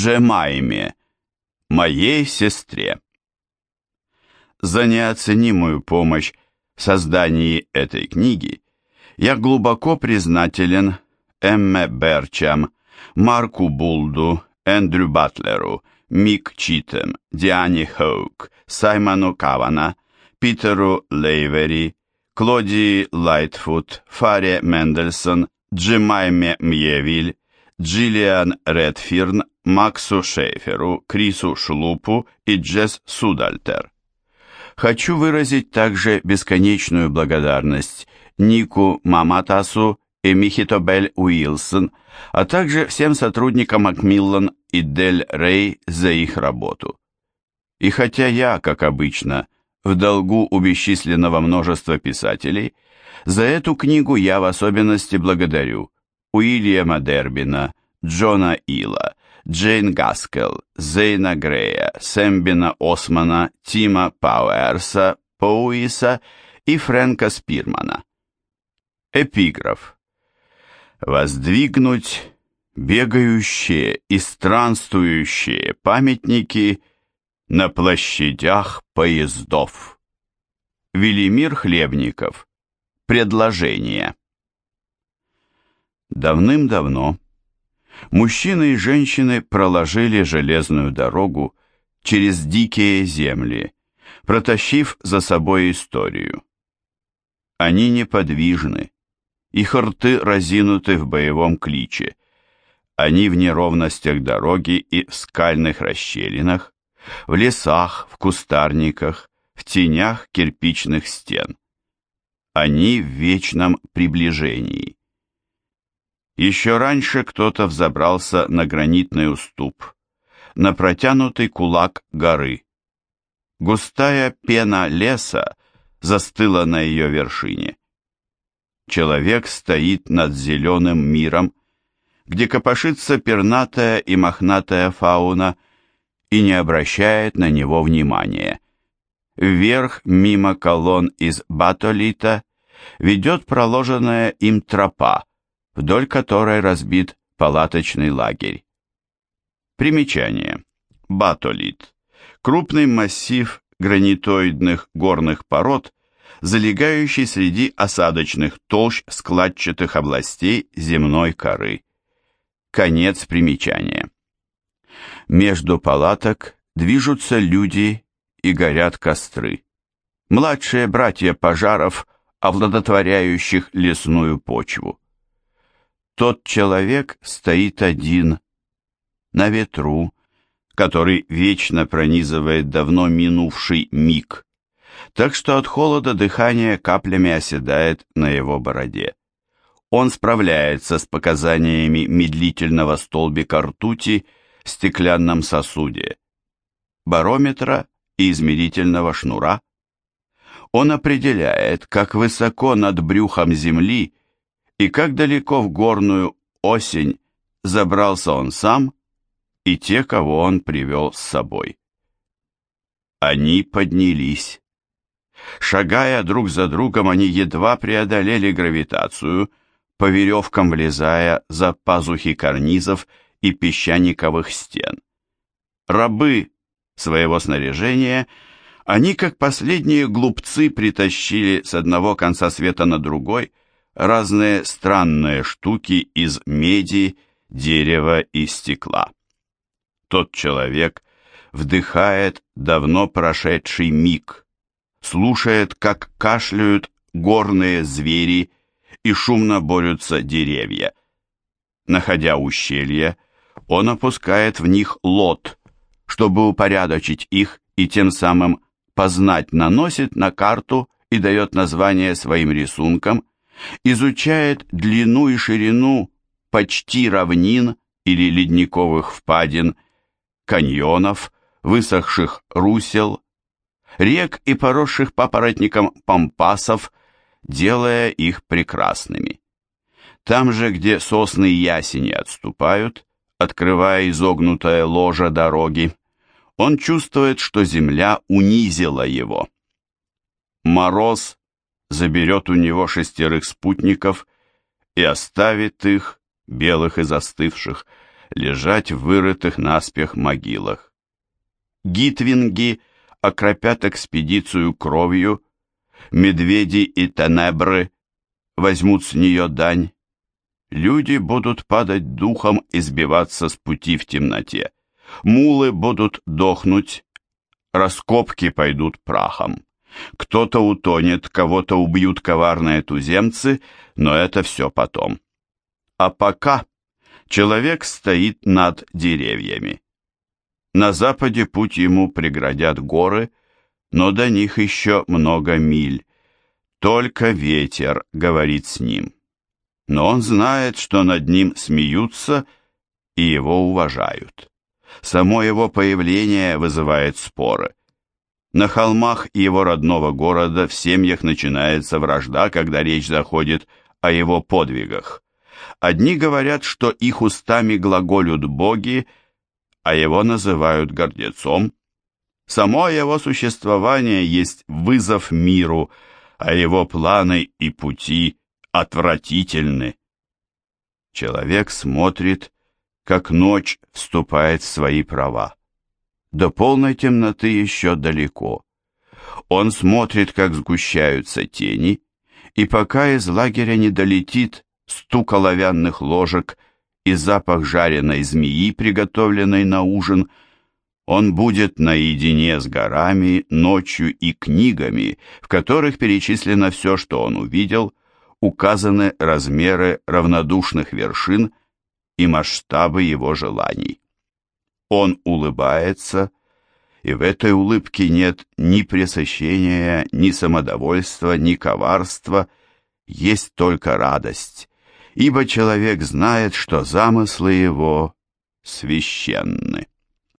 Джемайме, моей сестре. За неоценимую помощь в создании этой книги я глубоко признателен Эмме Берчам, Марку Булду, Эндрю Батлеру, Мик Читем, Диане Хоук, Саймону Кавана, Питеру Лейвери, Клодии Лайтфуд, Фаре Мендельсон, Джимайме Мьевиль, Джиллиан Редфирн, Максу Шейферу, Крису Шлупу и Джесс Судальтер. Хочу выразить также бесконечную благодарность Нику Маматасу и Михитобель Уилсон, а также всем сотрудникам Макмиллан и Дель Рей за их работу. И хотя я, как обычно, в долгу у бесчисленного множества писателей, за эту книгу я в особенности благодарю Уильяма Дербина, Джона Ила, Джейн Гаскел, Зейна Грея, Сэмбина Османа, Тима Пауэрса, Поуиса и Фрэнка Спирмана. Эпиграф. Воздвигнуть бегающие и странствующие памятники на площадях поездов. Велимир Хлебников. Предложение. Давным-давно мужчины и женщины проложили железную дорогу через дикие земли, протащив за собой историю. Они неподвижны, их рты разинуты в боевом кличе. Они в неровностях дороги и в скальных расщелинах, в лесах, в кустарниках, в тенях кирпичных стен. Они в вечном приближении. Еще раньше кто-то взобрался на гранитный уступ, на протянутый кулак горы. Густая пена леса застыла на ее вершине. Человек стоит над зеленым миром, где копошится пернатая и мохнатая фауна и не обращает на него внимания. Вверх, мимо колонн из батолита, ведет проложенная им тропа, вдоль которой разбит палаточный лагерь. Примечание. Батолит. Крупный массив гранитоидных горных пород, залегающий среди осадочных толщ складчатых областей земной коры. Конец примечания. Между палаток движутся люди и горят костры. Младшие братья пожаров, овладотворяющих лесную почву. Тот человек стоит один, на ветру, который вечно пронизывает давно минувший миг, так что от холода дыхание каплями оседает на его бороде. Он справляется с показаниями медлительного столбика ртути в стеклянном сосуде, барометра и измерительного шнура. Он определяет, как высоко над брюхом земли и как далеко в горную осень забрался он сам и те, кого он привел с собой. Они поднялись. Шагая друг за другом, они едва преодолели гравитацию, по веревкам влезая за пазухи карнизов и песчаниковых стен. Рабы своего снаряжения, они, как последние глупцы, притащили с одного конца света на другой разные странные штуки из меди, дерева и стекла. Тот человек вдыхает давно прошедший миг, слушает, как кашляют горные звери и шумно борются деревья. Находя ущелье, он опускает в них лот, чтобы упорядочить их и тем самым познать наносит на карту и дает название своим рисункам, изучает длину и ширину почти равнин или ледниковых впадин, каньонов, высохших русел, рек и поросших папоротником пампасов, делая их прекрасными. Там же, где сосны и ясени отступают, открывая изогнутое ложе дороги, он чувствует, что земля унизила его. Мороз заберет у него шестерых спутников и оставит их, белых и застывших, лежать в вырытых наспех могилах. Гитвинги окропят экспедицию кровью, медведи и тенебры возьмут с нее дань. Люди будут падать духом и сбиваться с пути в темноте. Мулы будут дохнуть, раскопки пойдут прахом. Кто-то утонет, кого-то убьют коварные туземцы, но это все потом. А пока человек стоит над деревьями. На западе путь ему преградят горы, но до них еще много миль. Только ветер говорит с ним. Но он знает, что над ним смеются и его уважают. Само его появление вызывает споры. На холмах его родного города в семьях начинается вражда, когда речь заходит о его подвигах. Одни говорят, что их устами глаголют боги, а его называют гордецом. Само его существование есть вызов миру, а его планы и пути отвратительны. Человек смотрит, как ночь вступает в свои права. До полной темноты еще далеко. Он смотрит, как сгущаются тени, и пока из лагеря не долетит стук оловянных ложек и запах жареной змеи, приготовленной на ужин, он будет наедине с горами, ночью и книгами, в которых перечислено все, что он увидел, указаны размеры равнодушных вершин и масштабы его желаний. Он улыбается, и в этой улыбке нет ни пресыщения, ни самодовольства, ни коварства, есть только радость, ибо человек знает, что замыслы его священны.